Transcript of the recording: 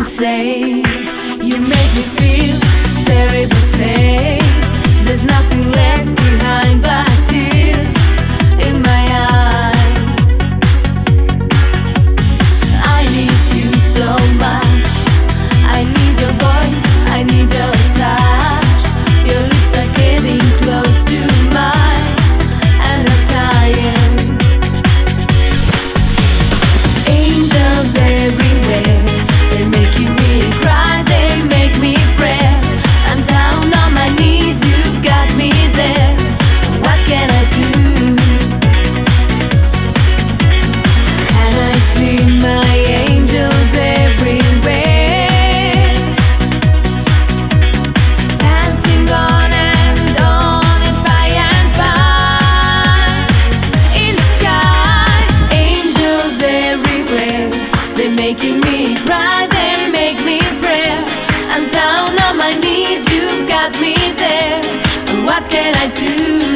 insane. You make me feel terrible pain. There's nothing left. what can I do?